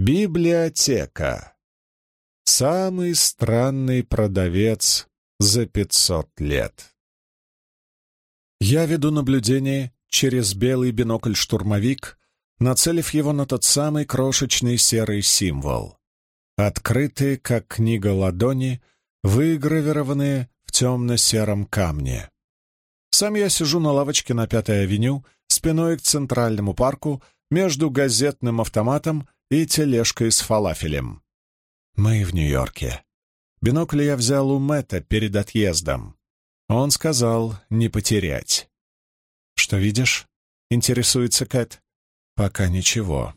Библиотека. Самый странный продавец за пятьсот лет. Я веду наблюдение через белый бинокль-штурмовик, нацелив его на тот самый крошечный серый символ. Открытые, как книга ладони, выгравированные в темно-сером камне. Сам я сижу на лавочке на Пятой авеню, спиной к Центральному парку, между газетным автоматом и тележкой с фалафелем. Мы в Нью-Йорке. Бинокль я взял у Мэтта перед отъездом. Он сказал не потерять. «Что видишь?» — интересуется Кэт. «Пока ничего».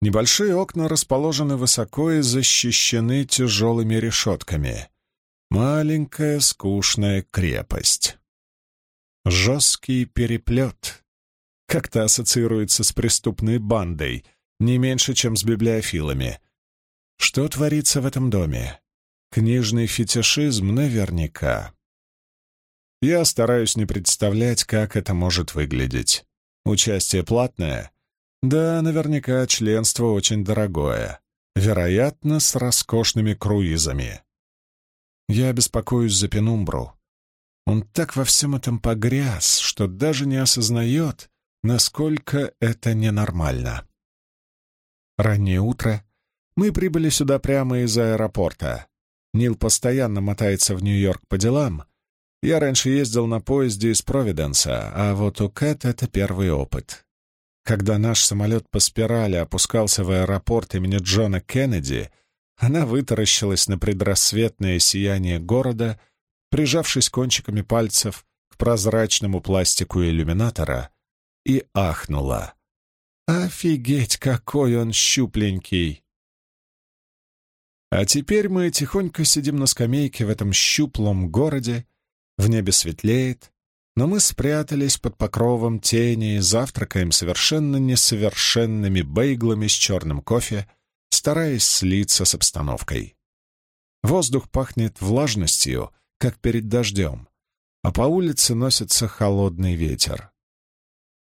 Небольшие окна расположены высоко и защищены тяжелыми решетками. Маленькая скучная крепость. Жесткий переплет. Как-то ассоциируется с преступной бандой, не меньше, чем с библиофилами. Что творится в этом доме? Книжный фетишизм наверняка. Я стараюсь не представлять, как это может выглядеть. Участие платное? Да, наверняка членство очень дорогое. Вероятно, с роскошными круизами. Я беспокоюсь за Пенумбру. Он так во всем этом погряз, что даже не осознает, насколько это ненормально. Раннее утро. Мы прибыли сюда прямо из аэропорта. Нил постоянно мотается в Нью-Йорк по делам. Я раньше ездил на поезде из Провиденса, а вот у Кэт это первый опыт. Когда наш самолет по спирали опускался в аэропорт имени Джона Кеннеди, она вытаращилась на предрассветное сияние города, прижавшись кончиками пальцев к прозрачному пластику иллюминатора, и ахнула. «Офигеть, какой он щупленький!» А теперь мы тихонько сидим на скамейке в этом щуплом городе, в небе светлеет, но мы спрятались под покровом тени и завтракаем совершенно несовершенными бейглами с черным кофе, стараясь слиться с обстановкой. Воздух пахнет влажностью, как перед дождем, а по улице носится холодный ветер.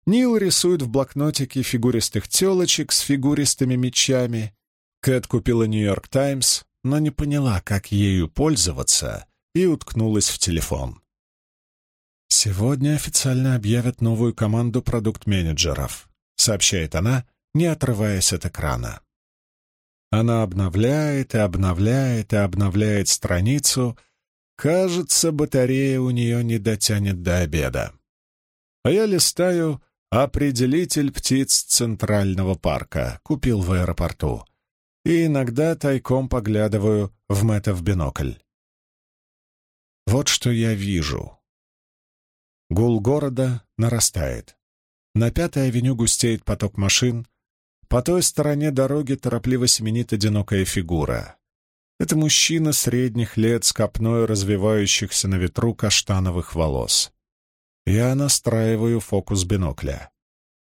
Нил рисует в блокнотике фигуристых телочек с фигуристыми мечами. Кэт купила «Нью-Йорк Таймс», но не поняла, как ею пользоваться, и уткнулась в телефон. «Сегодня официально объявят новую команду продукт-менеджеров», — сообщает она, не отрываясь от экрана. Она обновляет и обновляет и обновляет страницу. Кажется, батарея у нее не дотянет до обеда. А я листаю определитель птиц Центрального парка, купил в аэропорту. И иногда тайком поглядываю в Мэтта в бинокль. Вот что я вижу. Гул города нарастает. На Пятой авеню густеет поток машин, по той стороне дороги торопливо семенит одинокая фигура. Это мужчина средних лет с копной развивающихся на ветру каштановых волос. Я настраиваю фокус бинокля.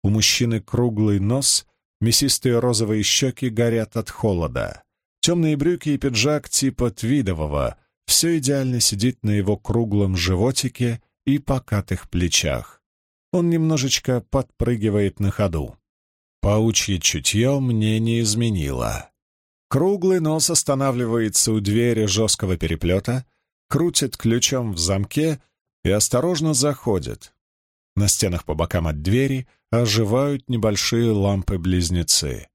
У мужчины круглый нос, мясистые розовые щеки горят от холода. Темные брюки и пиджак типа твидового все идеально сидит на его круглом животике и покатых плечах. Он немножечко подпрыгивает на ходу. Паучье чутье мне не изменило. Круглый нос останавливается у двери жесткого переплета, крутит ключом в замке и осторожно заходит. На стенах по бокам от двери оживают небольшие лампы-близнецы.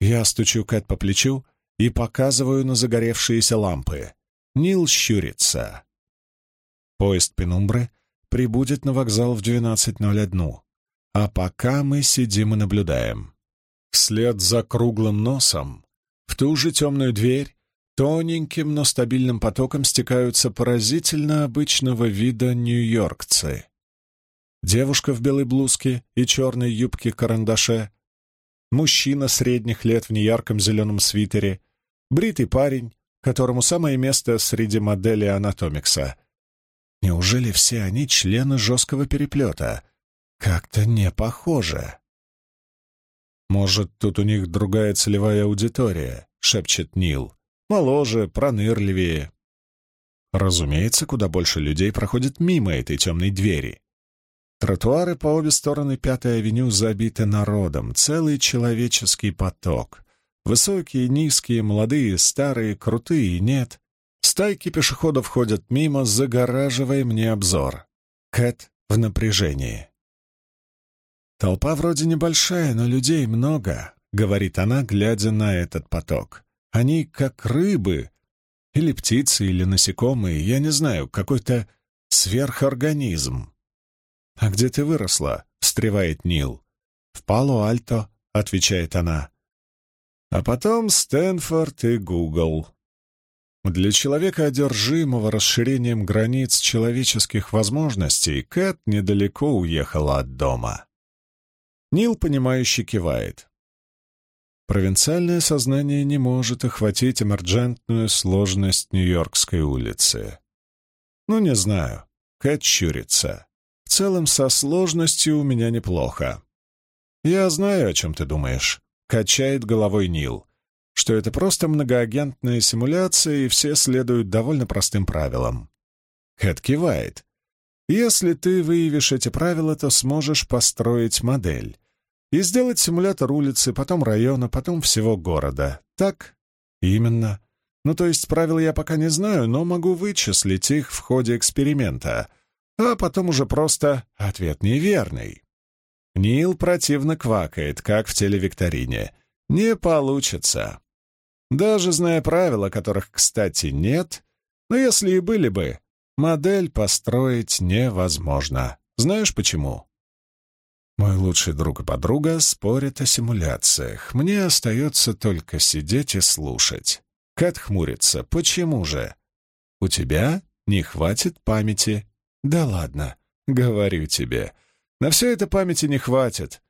Я стучу Кэт по плечу и показываю на загоревшиеся лампы. Нил щурится. Поезд Пенумбры прибудет на вокзал в 12.01. А пока мы сидим и наблюдаем. Вслед за круглым носом в ту же темную дверь тоненьким, но стабильным потоком стекаются поразительно обычного вида нью-йоркцы. Девушка в белой блузке и черной юбке-карандаше, мужчина средних лет в неярком зеленом свитере, бритый парень, которому самое место среди моделей Анатомикса. Неужели все они члены жесткого переплета, как-то не похоже. «Может, тут у них другая целевая аудитория», — шепчет Нил. «Моложе, пронырливее». Разумеется, куда больше людей проходит мимо этой темной двери. Тротуары по обе стороны Пятой авеню забиты народом, целый человеческий поток. Высокие, низкие, молодые, старые, крутые нет. Стайки пешеходов ходят мимо, загораживая мне обзор. Кэт в напряжении. «Толпа вроде небольшая, но людей много», — говорит она, глядя на этот поток. «Они как рыбы, или птицы, или насекомые, я не знаю, какой-то сверхорганизм». «А где ты выросла?» — встревает Нил. «В Пало-Альто», — отвечает она. А потом Стэнфорд и Гугл. Для человека, одержимого расширением границ человеческих возможностей, Кэт недалеко уехала от дома. Нил, понимающе кивает. Провинциальное сознание не может охватить эмерджентную сложность Нью-Йоркской улицы. Ну, не знаю. Кэт щурится. В целом, со сложностью у меня неплохо. Я знаю, о чем ты думаешь. Качает головой Нил. Что это просто многоагентная симуляция, и все следуют довольно простым правилам. Кэт кивает. Если ты выявишь эти правила, то сможешь построить модель и сделать симулятор улицы, потом района, потом всего города. Так? Именно. Ну, то есть правил я пока не знаю, но могу вычислить их в ходе эксперимента. А потом уже просто ответ неверный. Нил противно квакает, как в телевикторине. Не получится. Даже зная правила, которых, кстати, нет, но если и были бы, модель построить невозможно. Знаешь почему? Мой лучший друг и подруга спорят о симуляциях. Мне остается только сидеть и слушать. Кэт хмурится. Почему же? У тебя не хватит памяти. Да ладно, говорю тебе. На все это памяти не хватит.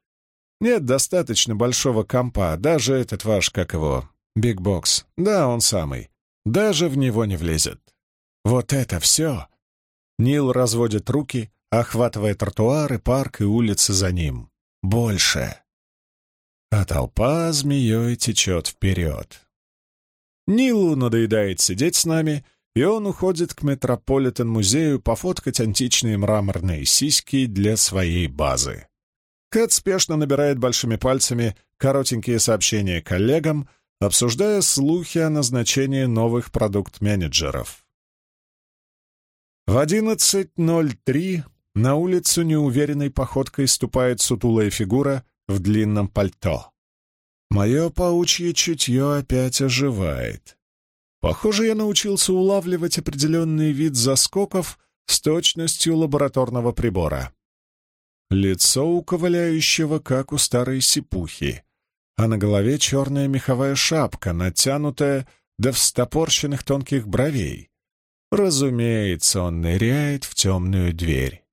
Нет достаточно большого компа, даже этот ваш, как его, Бигбокс. Да, он самый. Даже в него не влезет. Вот это все. Нил разводит руки, охватывая тротуары, парк и улицы за ним. Больше. А толпа змеей течет вперед. Нилу надоедает сидеть с нами, и он уходит к Метрополитен-музею пофоткать античные мраморные сиськи для своей базы. Кэт спешно набирает большими пальцами коротенькие сообщения коллегам, обсуждая слухи о назначении новых продукт-менеджеров. В 11.03 на улицу неуверенной походкой ступает сутулая фигура в длинном пальто. Мое паучье чутье опять оживает. Похоже, я научился улавливать определенный вид заскоков с точностью лабораторного прибора. Лицо у ковыляющего, как у старой сипухи, а на голове черная меховая шапка, натянутая до встопорщенных тонких бровей. Разумеется, он ныряет в темную дверь.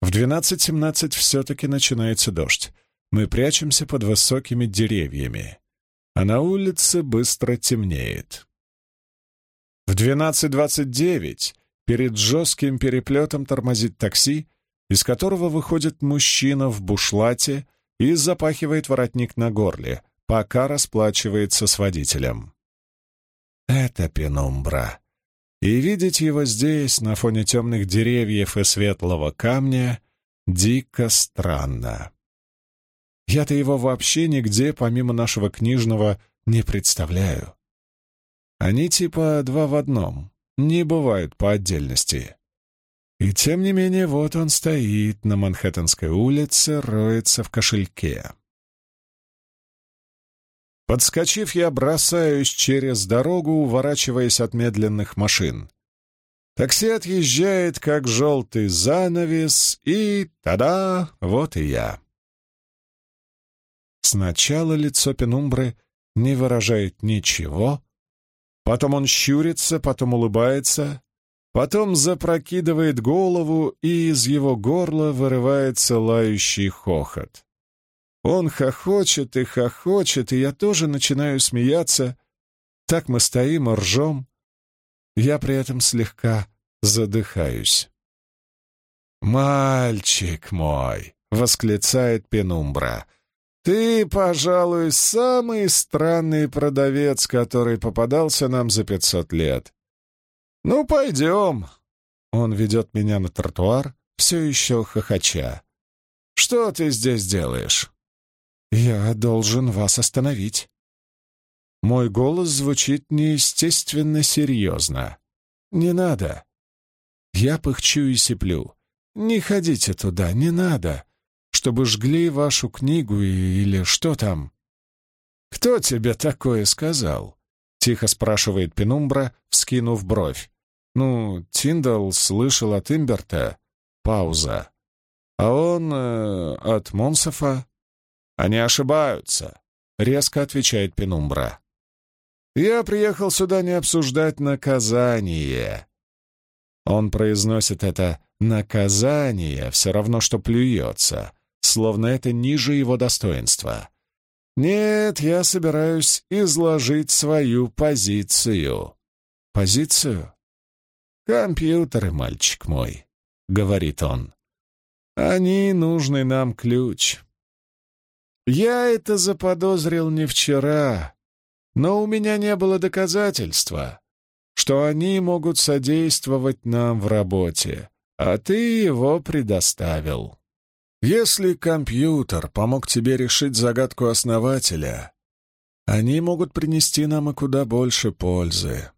В 12.17 все-таки начинается дождь. Мы прячемся под высокими деревьями, а на улице быстро темнеет. В 12.29 перед жестким переплетом тормозит такси, из которого выходит мужчина в бушлате и запахивает воротник на горле, пока расплачивается с водителем. Это пенумбра и видеть его здесь, на фоне темных деревьев и светлого камня, дико странно. Я-то его вообще нигде, помимо нашего книжного, не представляю. Они типа два в одном, не бывают по отдельности. И тем не менее, вот он стоит на Манхэттенской улице, роется в кошельке. Подскочив, я бросаюсь через дорогу, уворачиваясь от медленных машин. Такси отъезжает, как желтый занавес, и тада, вот и я. Сначала лицо Пенумбры не выражает ничего, потом он щурится, потом улыбается, потом запрокидывает голову, и из его горла вырывается лающий хохот. Он хохочет и хохочет, и я тоже начинаю смеяться. Так мы стоим и ржем. Я при этом слегка задыхаюсь. «Мальчик мой!» — восклицает Пенумбра. «Ты, пожалуй, самый странный продавец, который попадался нам за пятьсот лет. Ну, пойдем!» Он ведет меня на тротуар, все еще хохоча. «Что ты здесь делаешь?» «Я должен вас остановить». Мой голос звучит неестественно серьезно. «Не надо». Я пыхчу и сиплю. «Не ходите туда, не надо, чтобы жгли вашу книгу или что там». «Кто тебе такое сказал?» — тихо спрашивает Пенумбра, вскинув бровь. «Ну, Тиндал слышал от Имберта». Пауза. «А он э, от Монсофа?» «Они ошибаются», — резко отвечает Пенумбра. «Я приехал сюда не обсуждать наказание». Он произносит это «наказание», все равно, что плюется, словно это ниже его достоинства. «Нет, я собираюсь изложить свою позицию». «Позицию?» «Компьютеры, мальчик мой», — говорит он. «Они нужны нам ключ». Я это заподозрил не вчера, но у меня не было доказательства, что они могут содействовать нам в работе, а ты его предоставил. Если компьютер помог тебе решить загадку основателя, они могут принести нам и куда больше пользы.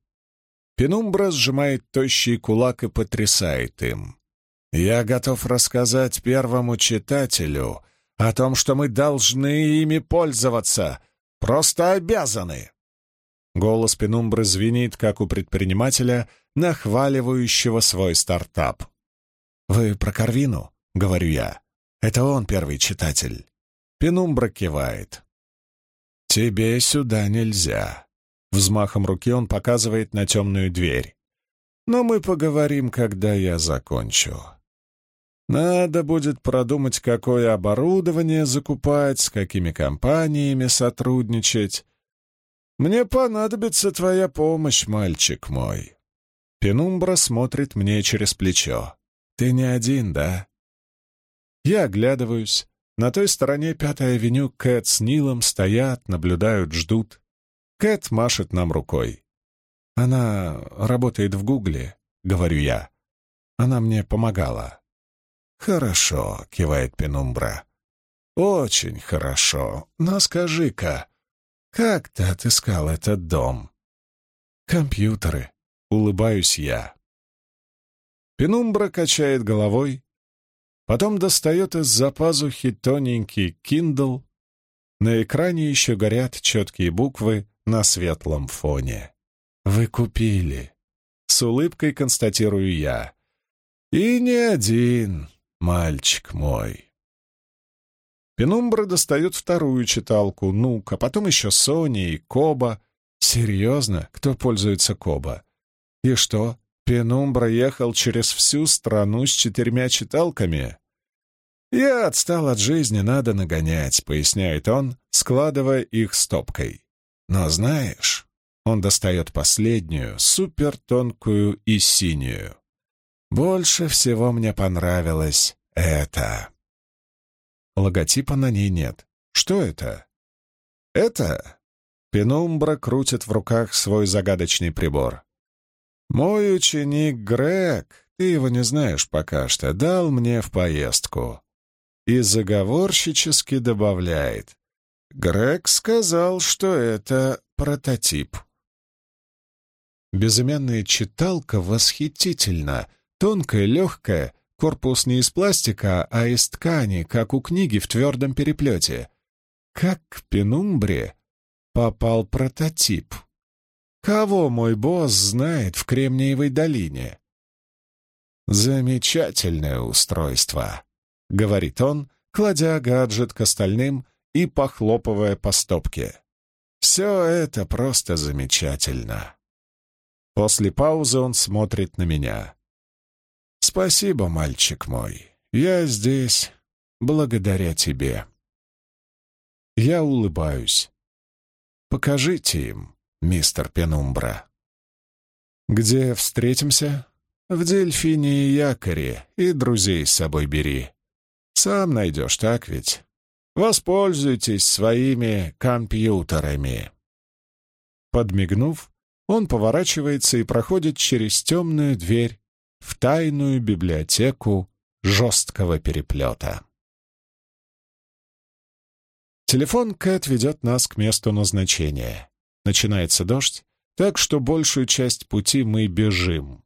Пенумбра сжимает тощий кулак и потрясает им. Я готов рассказать первому читателю о том, что мы должны ими пользоваться, просто обязаны. Голос Пенумбры звенит, как у предпринимателя, нахваливающего свой стартап. «Вы про Карвину?» — говорю я. Это он первый читатель. Пенумбра кивает. «Тебе сюда нельзя». Взмахом руки он показывает на темную дверь. «Но мы поговорим, когда я закончу. Надо будет продумать, какое оборудование закупать, с какими компаниями сотрудничать. Мне понадобится твоя помощь, мальчик мой». Пенумбра смотрит мне через плечо. «Ты не один, да?» Я оглядываюсь. На той стороне Пятой авеню Кэт с Нилом стоят, наблюдают, ждут. Кэт машет нам рукой. «Она работает в Гугле», — говорю я. «Она мне помогала». «Хорошо», — кивает Пенумбра. «Очень хорошо. Но скажи-ка, как ты отыскал этот дом?» «Компьютеры», — улыбаюсь я. Пенумбра качает головой, Потом достает из-за пазухи тоненький Kindle. На экране еще горят четкие буквы на светлом фоне. «Вы купили», — с улыбкой констатирую я. «И не один, мальчик мой». Пенумбра достает вторую читалку, Нук, а потом еще Сони и Коба. Серьезно, кто пользуется Коба? И что, Пенумбра ехал через всю страну с четырьмя читалками. «Я отстал от жизни, надо нагонять», — поясняет он, складывая их стопкой. «Но знаешь...» — он достает последнюю, супертонкую и синюю. «Больше всего мне понравилось это». Логотипа на ней нет. Что это? Это... Пенумбра крутит в руках свой загадочный прибор. «Мой ученик Грег, ты его не знаешь пока что, дал мне в поездку». И заговорщически добавляет. Грег сказал, что это прототип. Безымянная читалка восхитительна, тонкая, легкая, корпус не из пластика, а из ткани, как у книги в твердом переплете. Как к пенумбре попал прототип. Кого мой босс знает в Кремниевой долине? Замечательное устройство, — говорит он, кладя гаджет к остальным и похлопывая по стопке. Все это просто замечательно. После паузы он смотрит на меня. «Спасибо, мальчик мой. Я здесь благодаря тебе». Я улыбаюсь. «Покажите им, мистер Пенумбра. «Где встретимся?» «В Дельфине и Якоре, и друзей с собой бери. Сам найдешь, так ведь? Воспользуйтесь своими компьютерами». Подмигнув, он поворачивается и проходит через темную дверь в тайную библиотеку жесткого переплета. Телефон Кэт ведет нас к месту назначения. Начинается дождь, так что большую часть пути мы бежим.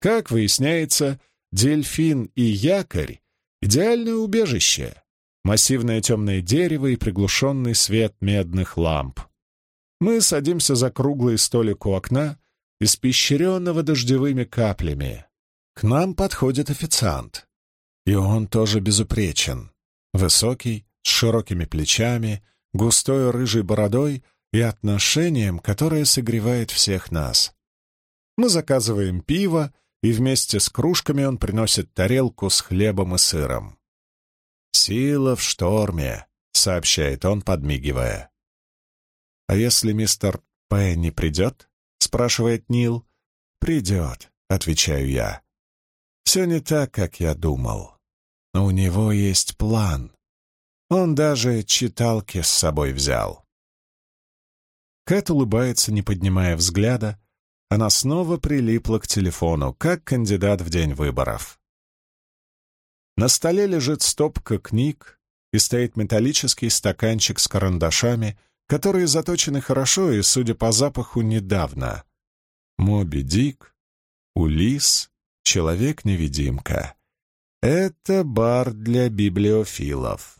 Как выясняется, дельфин и якорь — идеальное убежище. Массивное темное дерево и приглушенный свет медных ламп. Мы садимся за круглый столик у окна, испещренного дождевыми каплями. К нам подходит официант. И он тоже безупречен. Высокий, с широкими плечами, густой рыжей бородой и отношением, которое согревает всех нас. Мы заказываем пиво, и вместе с кружками он приносит тарелку с хлебом и сыром. «Сила в шторме», — сообщает он, подмигивая. «А если мистер П. не придет?» — спрашивает Нил. «Придет», — отвечаю я. «Все не так, как я думал. Но у него есть план. Он даже читалки с собой взял». Кэт улыбается, не поднимая взгляда. Она снова прилипла к телефону, как кандидат в день выборов. На столе лежит стопка книг и стоит металлический стаканчик с карандашами, которые заточены хорошо и, судя по запаху, недавно. Моби Дик, Улис, Человек-невидимка. Это бар для библиофилов.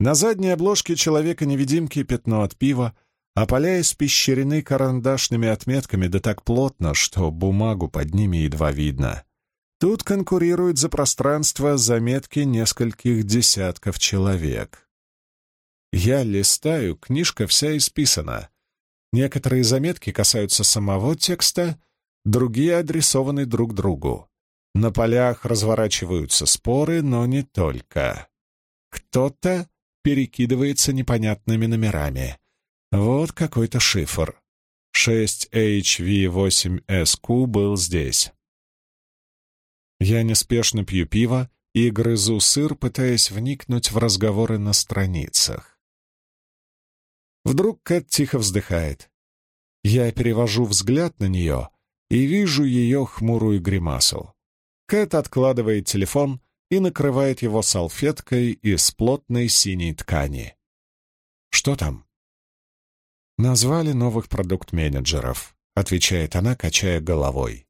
На задней обложке Человека-невидимки пятно от пива, а поля испещрены карандашными отметками да так плотно, что бумагу под ними едва видно. Тут конкурируют за пространство заметки нескольких десятков человек. Я листаю, книжка вся исписана. Некоторые заметки касаются самого текста, другие адресованы друг другу. На полях разворачиваются споры, но не только. Кто-то перекидывается непонятными номерами. Вот какой-то шифр. 6HV8SQ был здесь. Я неспешно пью пиво и грызу сыр, пытаясь вникнуть в разговоры на страницах. Вдруг Кэт тихо вздыхает. Я перевожу взгляд на нее и вижу ее хмурую гримасу. Кэт откладывает телефон и накрывает его салфеткой из плотной синей ткани. «Что там?» «Назвали новых продукт-менеджеров», — отвечает она, качая головой.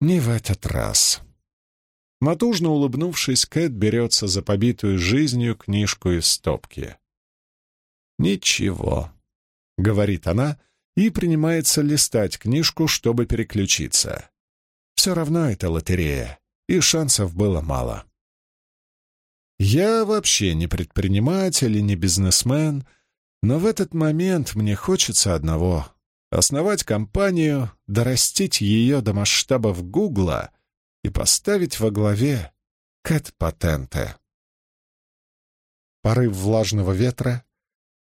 «Не в этот раз». Матужно улыбнувшись, Кэт берется за побитую жизнью книжку из стопки. «Ничего», — говорит она и принимается листать книжку, чтобы переключиться. Все равно это лотерея, и шансов было мало. Я вообще не предприниматель и не бизнесмен, но в этот момент мне хочется одного — основать компанию, дорастить ее до масштабов Гугла и поставить во главе кэт-патенты. Порыв влажного ветра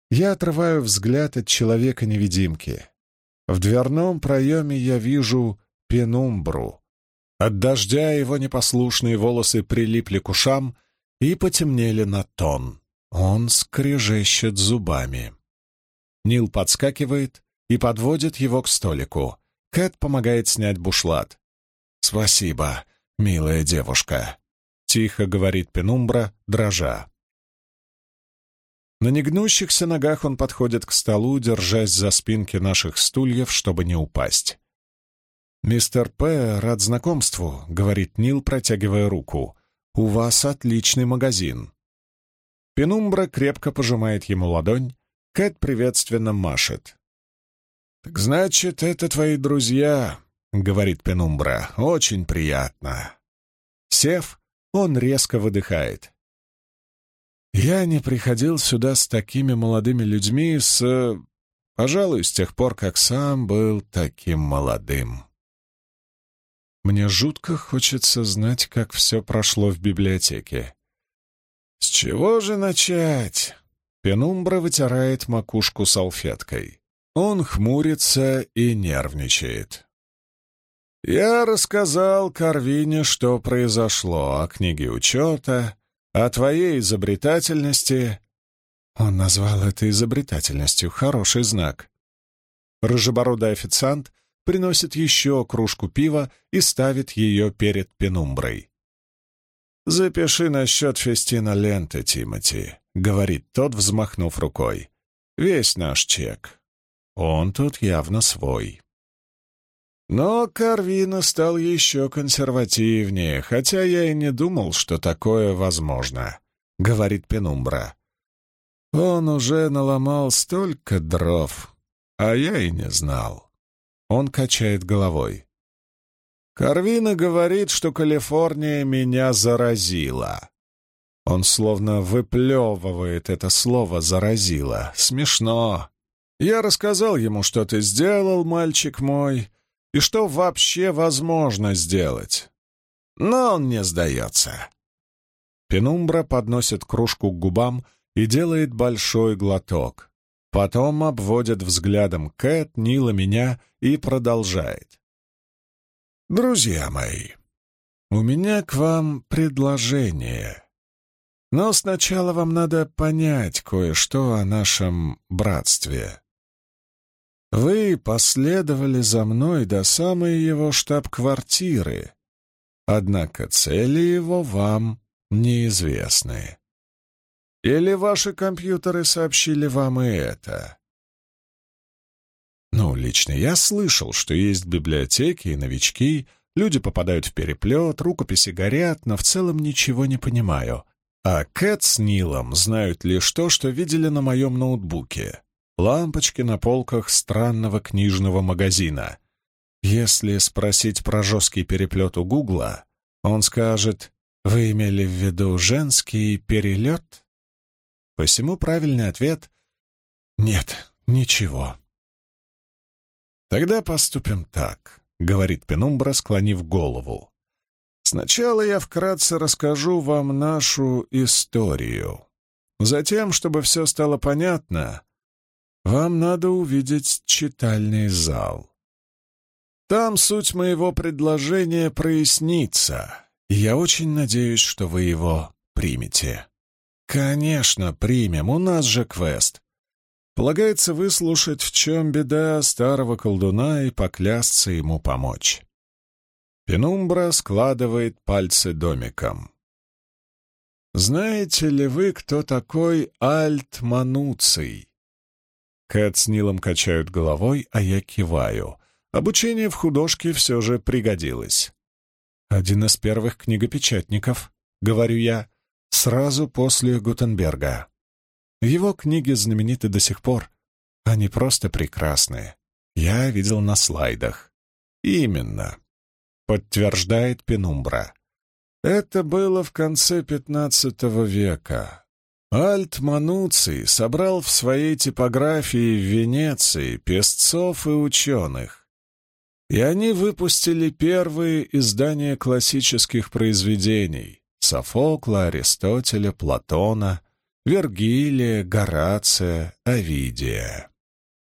я отрываю взгляд от человека-невидимки. В дверном проеме я вижу пенумбру. От дождя его непослушные волосы прилипли к ушам и потемнели на тон. Он скрежещет зубами. Нил подскакивает и подводит его к столику. Кэт помогает снять бушлат. «Спасибо, милая девушка», — тихо говорит Пенумбра, дрожа. На негнущихся ногах он подходит к столу, держась за спинки наших стульев, чтобы не упасть. «Мистер П. рад знакомству», — говорит Нил, протягивая руку. «У вас отличный магазин». Пенумбра крепко пожимает ему ладонь, Кэт приветственно машет. «Так значит, это твои друзья», — говорит Пенумбра. «Очень приятно». Сев, он резко выдыхает. Я не приходил сюда с такими молодыми людьми с... Пожалуй, с тех пор, как сам был таким молодым. Мне жутко хочется знать, как все прошло в библиотеке. С чего же начать? Пенумбра вытирает макушку салфеткой. Он хмурится и нервничает. Я рассказал Карвине, что произошло, о книге учета, о твоей изобретательности...» Он назвал это изобретательностью. Хороший знак. Рыжебородый официант приносит еще кружку пива и ставит ее перед пенумброй. «Запиши насчет фестина ленты, Тимати», — говорит тот, взмахнув рукой. «Весь наш чек. Он тут явно свой». Но Карвина стал еще консервативнее, хотя я и не думал, что такое возможно, — говорит Пенумбра. Он уже наломал столько дров, а я и не знал. Он качает головой. Карвина говорит, что Калифорния меня заразила. Он словно выплевывает это слово «заразила». Смешно. Я рассказал ему, что ты сделал, мальчик мой, и что вообще возможно сделать. Но он не сдается. Пенумбра подносит кружку к губам и делает большой глоток. Потом обводит взглядом Кэт, Нила, меня и продолжает. «Друзья мои, у меня к вам предложение. Но сначала вам надо понять кое-что о нашем братстве. Вы последовали за мной до самой его штаб-квартиры, однако цели его вам неизвестны. Или ваши компьютеры сообщили вам и это? Ну, лично я слышал, что есть библиотеки и новички, люди попадают в переплет, рукописи горят, но в целом ничего не понимаю. А Кэт с Нилом знают лишь то, что видели на моем ноутбуке лампочки на полках странного книжного магазина. Если спросить про жесткий переплет у Гугла, он скажет «Вы имели в виду женский перелет?» Посему правильный ответ «Нет, ничего». «Тогда поступим так», — говорит Пенумбра, склонив голову. «Сначала я вкратце расскажу вам нашу историю. Затем, чтобы все стало понятно, вам надо увидеть читальный зал. Там суть моего предложения прояснится, и я очень надеюсь, что вы его примете. Конечно, примем, у нас же квест. Полагается выслушать, в чем беда старого колдуна и поклясться ему помочь. Пенумбра складывает пальцы домиком. Знаете ли вы, кто такой Альт Мануций? Кэт с Нилом качают головой, а я киваю. Обучение в художке все же пригодилось. «Один из первых книгопечатников», — говорю я, — «сразу после Гутенберга. Его книги знамениты до сих пор. Они просто прекрасные. Я видел на слайдах». «Именно», — подтверждает Пенумбра. «Это было в конце XV века. Альт Мануций собрал в своей типографии в Венеции песцов и ученых, и они выпустили первые издания классических произведений Софокла, Аристотеля, Платона, Вергилия, Горация, Овидия.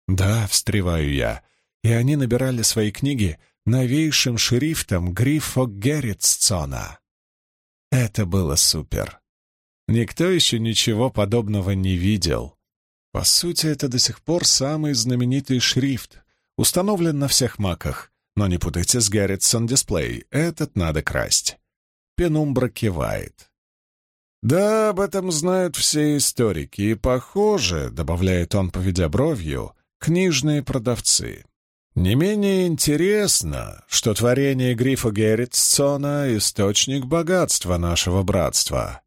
Да, встреваю я, и они набирали свои книги новейшим шрифтом Грифо Герритсцона. Это было супер. Никто еще ничего подобного не видел. По сути, это до сих пор самый знаменитый шрифт, установлен на всех маках, но не путайте с Garrettson Display, этот надо красть. Пенумбра кивает. Да, об этом знают все историки, и, похоже, добавляет он, поведя бровью, книжные продавцы. Не менее интересно, что творение Грифа Герритсона — источник богатства нашего братства.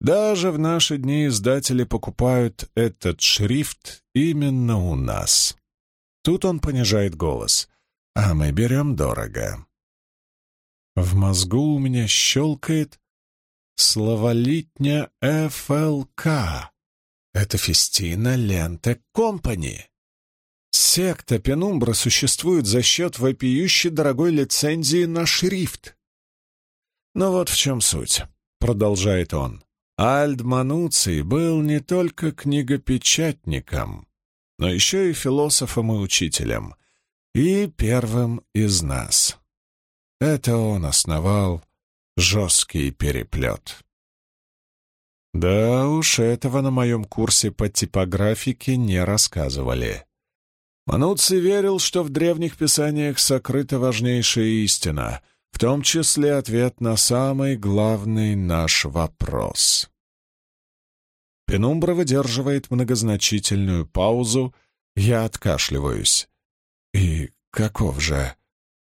Даже в наши дни издатели покупают этот шрифт именно у нас. Тут он понижает голос. А мы берем дорого. В мозгу у меня щелкает словолитня ФЛК. Это Фестина Ленте Компани. Секта Пенумбра существует за счет вопиющей дорогой лицензии на шрифт. Но вот в чем суть, продолжает он. Альд Мануций был не только книгопечатником, но еще и философом и учителем, и первым из нас. Это он основал жесткий переплет. Да уж, этого на моем курсе по типографике не рассказывали. Мануций верил, что в древних писаниях сокрыта важнейшая истина, в том числе ответ на самый главный наш вопрос. Пенумбра выдерживает многозначительную паузу, я откашливаюсь. И каков же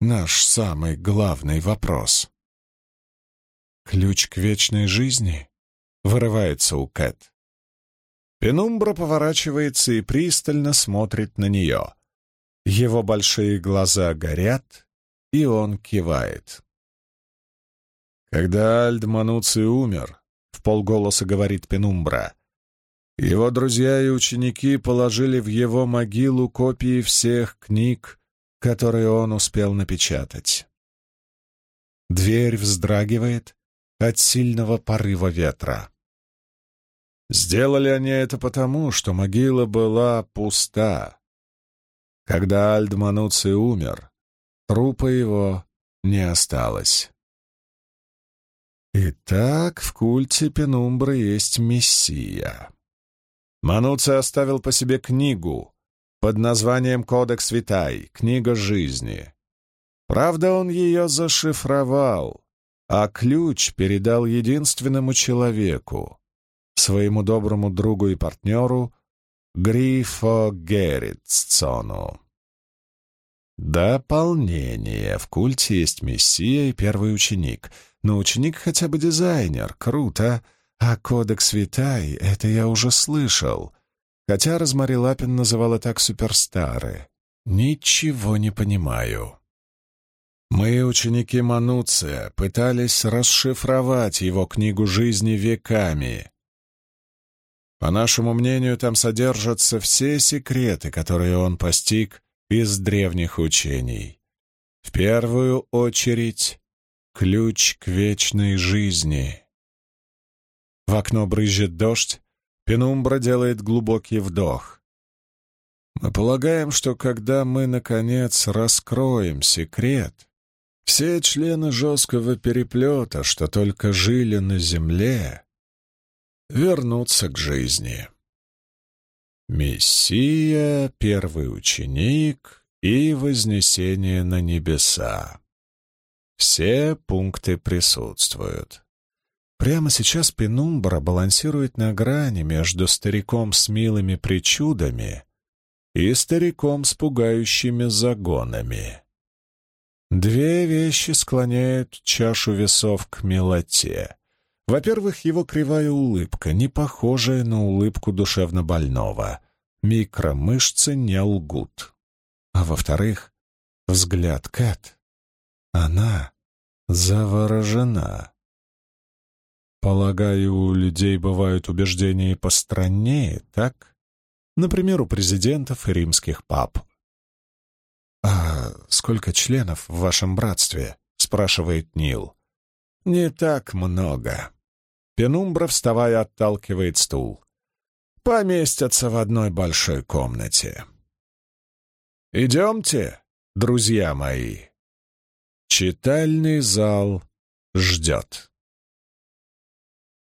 наш самый главный вопрос? «Ключ к вечной жизни?» — вырывается у Кэт. Пенумбра поворачивается и пристально смотрит на нее. Его большие глаза горят, и он кивает. Когда Альд Мануций умер, — в полголоса говорит Пенумбра, — его друзья и ученики положили в его могилу копии всех книг, которые он успел напечатать. Дверь вздрагивает, от сильного порыва ветра. Сделали они это потому, что могила была пуста. Когда Альдмануций умер, трупа его не осталось. Итак, в культе Пенумбры есть Мессия. Мануций оставил по себе книгу под названием «Кодекс Витай», книга жизни. Правда, он ее зашифровал, а ключ передал единственному человеку, своему доброму другу и партнеру Грифо Герритсону. Дополнение. В культе есть мессия и первый ученик. Но ученик хотя бы дизайнер. Круто. А кодекс Витай — это я уже слышал. Хотя Розмари Лапин называла так суперстары. Ничего не понимаю. Мы, ученики Мануция, пытались расшифровать его книгу жизни веками. По нашему мнению, там содержатся все секреты, которые он постиг из древних учений. В первую очередь, ключ к вечной жизни. В окно брызжет дождь, Пенумбра делает глубокий вдох. Мы полагаем, что когда мы, наконец, раскроем секрет, все члены жесткого переплета, что только жили на земле, вернутся к жизни. Мессия, первый ученик и вознесение на небеса. Все пункты присутствуют. Прямо сейчас Пенумбра балансирует на грани между стариком с милыми причудами и стариком с пугающими загонами. Две вещи склоняют чашу весов к милоте. Во-первых, его кривая улыбка, не похожая на улыбку душевно больного. Микромышцы не лгут. А во-вторых, взгляд Кэт. Она заворожена. Полагаю, у людей бывают убеждения постраннее, так? Например, у президентов и римских пап. «А сколько членов в вашем братстве?» — спрашивает Нил. «Не так много». Пенумбра, вставая, отталкивает стул. «Поместятся в одной большой комнате». «Идемте, друзья мои». Читальный зал ждет.